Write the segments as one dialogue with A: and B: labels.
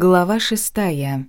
A: Глава шестая.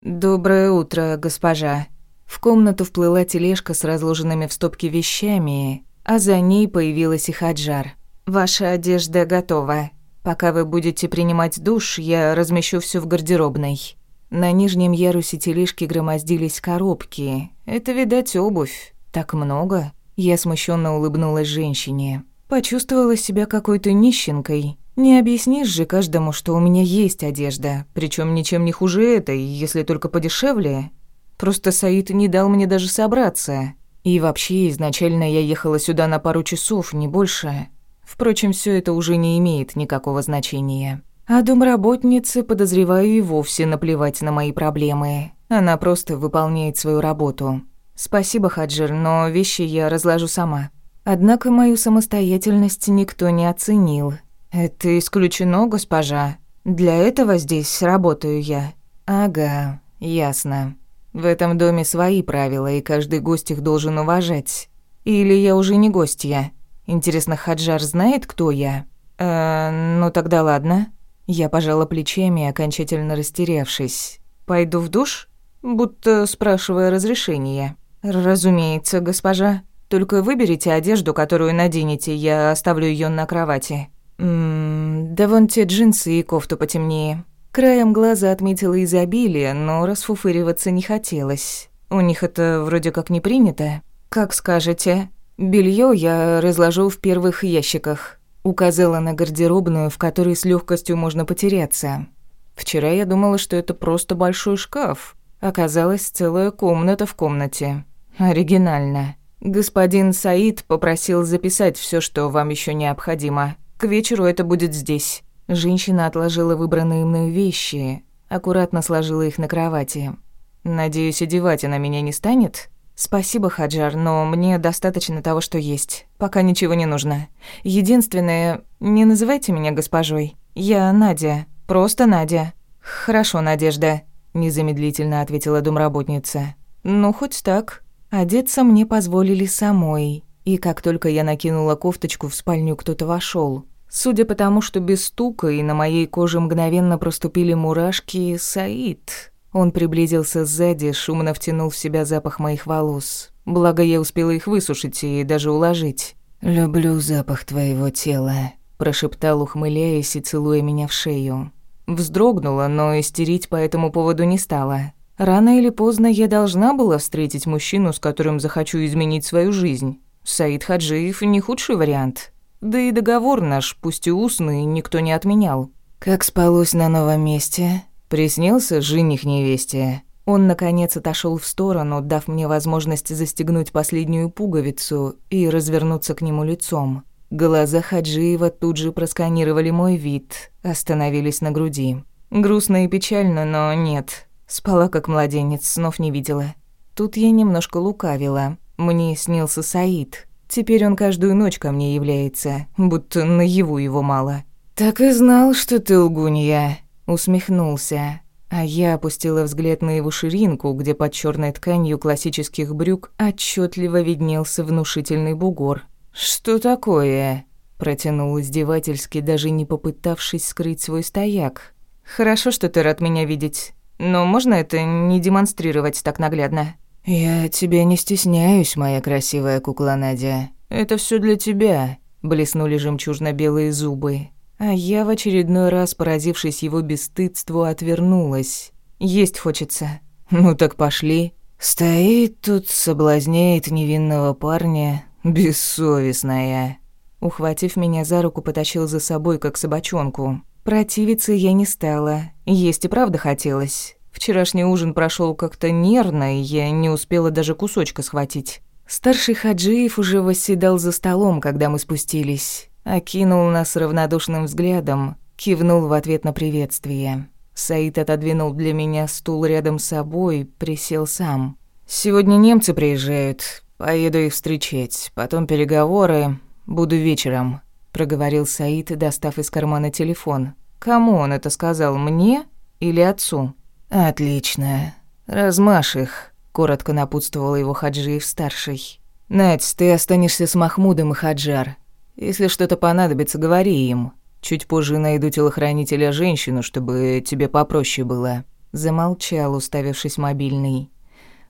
A: «Доброе утро, госпожа». В комнату вплыла тележка с разложенными в стопке вещами, а за ней появилась и Хаджар. «Ваша одежда готова. Пока вы будете принимать душ, я размещу все в гардеробной». На нижнем ярусе тележки громоздились коробки. Это, видать, обувь. Так много. Я смущенно улыбнулась женщине. Почувствовала себя какой-то нищенкой. Не объяснишь же каждому, что у меня есть одежда, причем ничем не хуже этой, если только подешевле. Просто Саид не дал мне даже собраться. И вообще, изначально я ехала сюда на пару часов, не больше. Впрочем, все это уже не имеет никакого значения. А домработнице, подозреваю, и вовсе наплевать на мои проблемы. Она просто выполняет свою работу. Спасибо, Хаджир, но вещи я разложу сама. Однако мою самостоятельность никто не оценил, «Это исключено, госпожа. Для этого здесь работаю я». «Ага, ясно. В этом доме свои правила, и каждый гость их должен уважать. Или я уже не гостья? Интересно, Хаджар знает, кто я?» «Э, ну тогда ладно». Я пожала плечами, окончательно растерявшись. «Пойду в душ?» Будто спрашивая разрешения. «Разумеется, госпожа. Только выберите одежду, которую наденете, я оставлю ее на кровати». Ммм, да вон те джинсы и кофту потемнее. Краем глаза отметила изобилие, но расфуфыриваться не хотелось. У них это вроде как не принято. Как скажете. Белье я разложу в первых ящиках. Указала на гардеробную, в которой с легкостью можно потеряться. Вчера я думала, что это просто большой шкаф. Оказалось, целая комната в комнате. Оригинально. Господин Саид попросил записать все, что вам еще необходимо. К вечеру это будет здесь». Женщина отложила выбранные мной вещи, аккуратно сложила их на кровати. «Надеюсь, одевать она меня не станет?» «Спасибо, Хаджар, но мне достаточно того, что есть. Пока ничего не нужно. Единственное, не называйте меня госпожой. Я Надя. Просто Надя». «Хорошо, Надежда», – незамедлительно ответила домработница. «Ну, хоть так. Одеться мне позволили самой. И как только я накинула кофточку, в спальню кто-то вошел. Судя по тому, что без стука и на моей коже мгновенно проступили мурашки, Саид. Он приблизился сзади, шумно втянул в себя запах моих волос. Благо я успела их высушить и даже уложить. «Люблю запах твоего тела», – прошептал, ухмыляясь и целуя меня в шею. Вздрогнула, но истерить по этому поводу не стала. Рано или поздно я должна была встретить мужчину, с которым захочу изменить свою жизнь. Саид Хаджиев не худший вариант. Да и договор наш, пусть и устный, никто не отменял. Как спалось на новом месте? Приснился жених невесте. Он, наконец, отошел в сторону, дав мне возможность застегнуть последнюю пуговицу и развернуться к нему лицом. Глаза Хаджиева тут же просканировали мой вид, остановились на груди. Грустно и печально, но нет. Спала как младенец, снов не видела. Тут я немножко лукавила. Мне снился Саид. Теперь он каждую ночь ко мне является, будто наяву его мало. «Так и знал, что ты лгунья», — усмехнулся. А я опустила взгляд на его ширинку, где под черной тканью классических брюк отчетливо виднелся внушительный бугор. «Что такое?» — протянул издевательски, даже не попытавшись скрыть свой стояк. «Хорошо, что ты рад меня видеть, но можно это не демонстрировать так наглядно?» «Я тебя не стесняюсь, моя красивая кукла Надя. Это все для тебя», — блеснули жемчужно-белые зубы. А я в очередной раз, поразившись его бесстыдству, отвернулась. «Есть хочется». «Ну так пошли». «Стоит тут, соблазняет невинного парня, бессовестная». Ухватив меня за руку, потащил за собой, как собачонку. Противиться я не стала. Есть и правда хотелось. Вчерашний ужин прошел как-то нервно, и я не успела даже кусочка схватить. Старший Хаджиев уже восседал за столом, когда мы спустились. Окинул нас равнодушным взглядом, кивнул в ответ на приветствие. Саид отодвинул для меня стул рядом с собой, присел сам. «Сегодня немцы приезжают. Поеду их встречать. Потом переговоры. Буду вечером», — проговорил Саид, достав из кармана телефон. «Кому он это сказал, мне или отцу?» «Отлично. Размажь их», — коротко напутствовал его Хаджиев-старший. «Надь, ты останешься с Махмудом и Хаджар. Если что-то понадобится, говори им. Чуть позже найду телохранителя женщину, чтобы тебе попроще было». Замолчал, уставившись мобильный.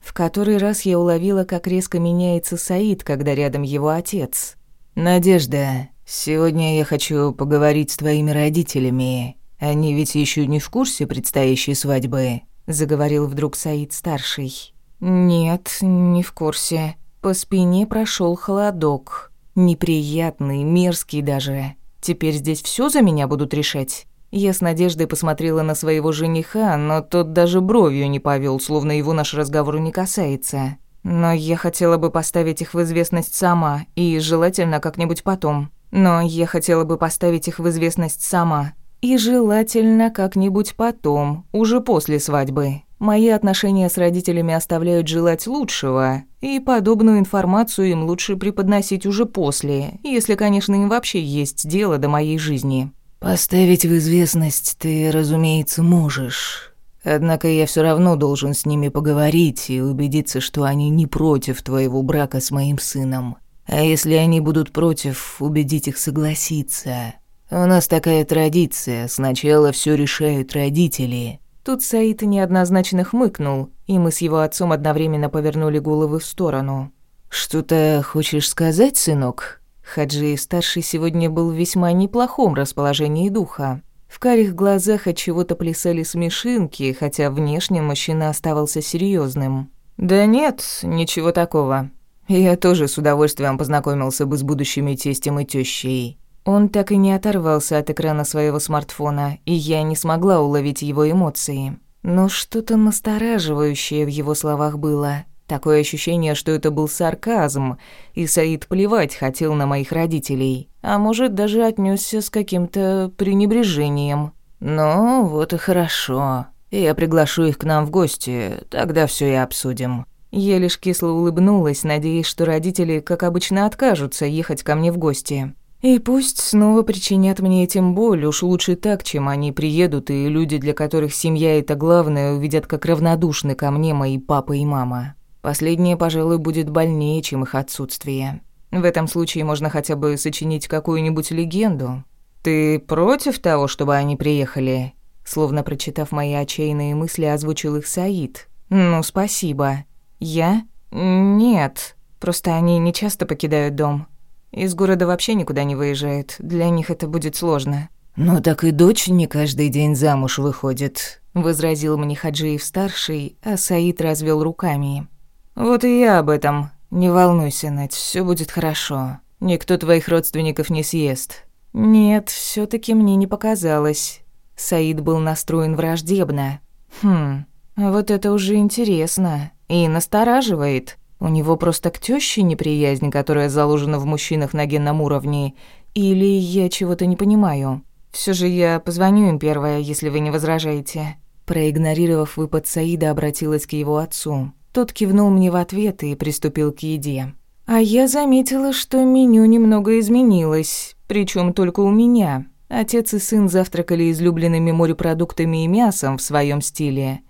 A: В который раз я уловила, как резко меняется Саид, когда рядом его отец. «Надежда, сегодня я хочу поговорить с твоими родителями. Они ведь еще не в курсе предстоящей свадьбы», — заговорил вдруг Саид-старший. «Нет, не в курсе». По спине прошел холодок. Неприятный, мерзкий даже. Теперь здесь все за меня будут решать? Я с надеждой посмотрела на своего жениха, но тот даже бровью не повел, словно его наш разговор не касается. Но я хотела бы поставить их в известность сама, и желательно как-нибудь потом. Но я хотела бы поставить их в известность сама. И желательно как-нибудь потом, уже после свадьбы. Мои отношения с родителями оставляют желать лучшего, и подобную информацию им лучше преподносить уже после, если, конечно, им вообще есть дело до моей жизни.
B: Поставить в известность ты, разумеется, можешь. Однако я все равно должен с ними поговорить и убедиться, что они не против твоего брака с моим сыном. А если они будут против, убедить их согласиться. У нас такая традиция, сначала все решают родители.
A: Тут Саид неоднозначно хмыкнул, и мы с его отцом одновременно повернули головы в сторону.
B: «Что-то хочешь сказать, сынок?»
A: Хаджи-старший сегодня был в весьма неплохом расположении духа. В карих глазах от чего-то плясали смешинки, хотя внешне мужчина оставался серьезным. «Да нет, ничего такого. Я тоже с удовольствием познакомился бы с будущими тестем и тещей». Он так и не оторвался от экрана своего смартфона, и я не смогла уловить его эмоции. Но что-то настораживающее в его словах было. Такое ощущение, что это был сарказм, и Саид плевать хотел на моих родителей, а может, даже отнесся с каким-то пренебрежением. «Ну, вот и хорошо. Я приглашу их к нам в гости, тогда все и обсудим». Я лишь кисло улыбнулась, надеясь, что родители, как обычно, откажутся ехать ко мне в гости. И пусть снова причинят мне этим боль, уж лучше так, чем они приедут, и люди, для которых семья – это главное, увидят, как равнодушны ко мне мои папа и мама. Последнее, пожалуй, будет больнее, чем их отсутствие. В этом случае можно хотя бы сочинить какую-нибудь легенду. «Ты против того, чтобы они приехали?» Словно прочитав мои отчаянные мысли, озвучил их Саид. «Ну, спасибо. Я? Нет. Просто они не часто покидают дом. Из города вообще никуда не выезжают. Для них это будет сложно».
B: «Ну так и дочь не каждый день замуж выходит», —
A: возразил мне Хаджиев-старший, а Саид развел руками. «Вот и я об этом. Не волнуйся, Надь, все будет хорошо. Никто твоих родственников не съест». Нет, все таки мне не показалось. Саид был настроен враждебно. Хм, вот это уже интересно. И настораживает. У него просто к тёще неприязнь, которая заложена в мужчинах на генном уровне. Или я чего-то не понимаю. Все же я позвоню им первая, если вы не возражаете». Проигнорировав выпад Саида, обратилась к его отцу. Тот кивнул мне в ответ и приступил к еде. А я заметила, что меню немного изменилось, причем только у меня. Отец и сын завтракали излюбленными морепродуктами и мясом в своем стиле.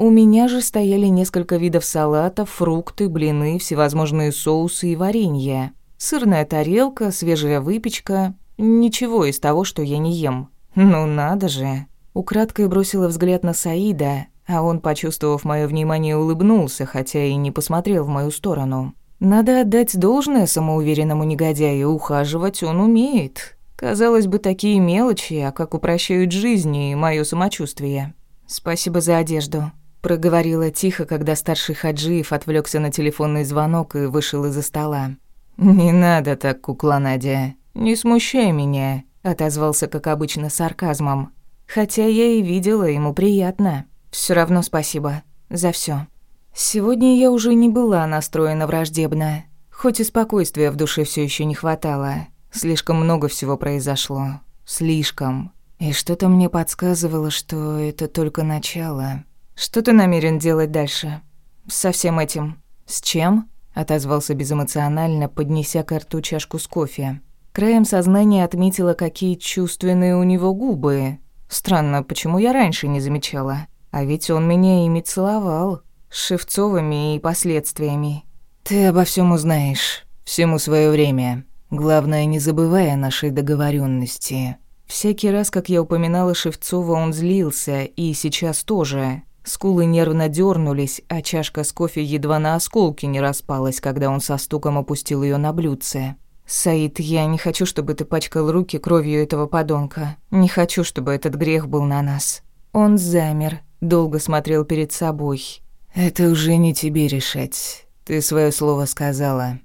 A: У меня же стояли несколько видов салатов, фрукты, блины, всевозможные соусы и варенье. Сырная тарелка, свежая выпечка. Ничего из того, что я не ем. Ну надо же. Украдкой бросила взгляд на Саида, а он, почувствовав мое внимание, улыбнулся, хотя и не посмотрел в мою сторону. Надо отдать должное самоуверенному негодяю, ухаживать он умеет. Казалось бы, такие мелочи, а как упрощают жизнь и моё самочувствие. «Спасибо за одежду», — проговорила тихо, когда старший Хаджиев отвлекся на телефонный звонок и вышел из-за стола. «Не надо так, кукла Надя. Не смущай меня», — отозвался, как обычно, сарказмом. Хотя я и видела, ему приятно. Все равно спасибо за все. Сегодня я уже не была настроена враждебно, хоть и спокойствия в душе все еще не хватало. Слишком много всего произошло. Слишком. И что-то мне подсказывало, что это только начало. Что ты намерен делать дальше? Со всем этим? С чем? отозвался безэмоционально, поднеся к рту чашку с кофе. Краем сознания отметила, какие чувственные у него губы. Странно, почему я раньше не замечала? А ведь он меня ими целовал, с Шевцовыми и последствиями.
B: Ты обо всем узнаешь, всему свое время. Главное, не забывай о нашей договоренности.
A: Всякий раз, как я упоминала Шевцова, он злился, и сейчас тоже. Скулы нервно дернулись, а чашка с кофе едва на осколки не распалась, когда он со стуком опустил ее на блюдце. «Саид, я не хочу, чтобы ты пачкал руки кровью этого подонка. Не хочу, чтобы этот грех был на нас». Он замер, долго смотрел перед собой.
B: «Это уже не тебе решать. Ты свое слово сказала.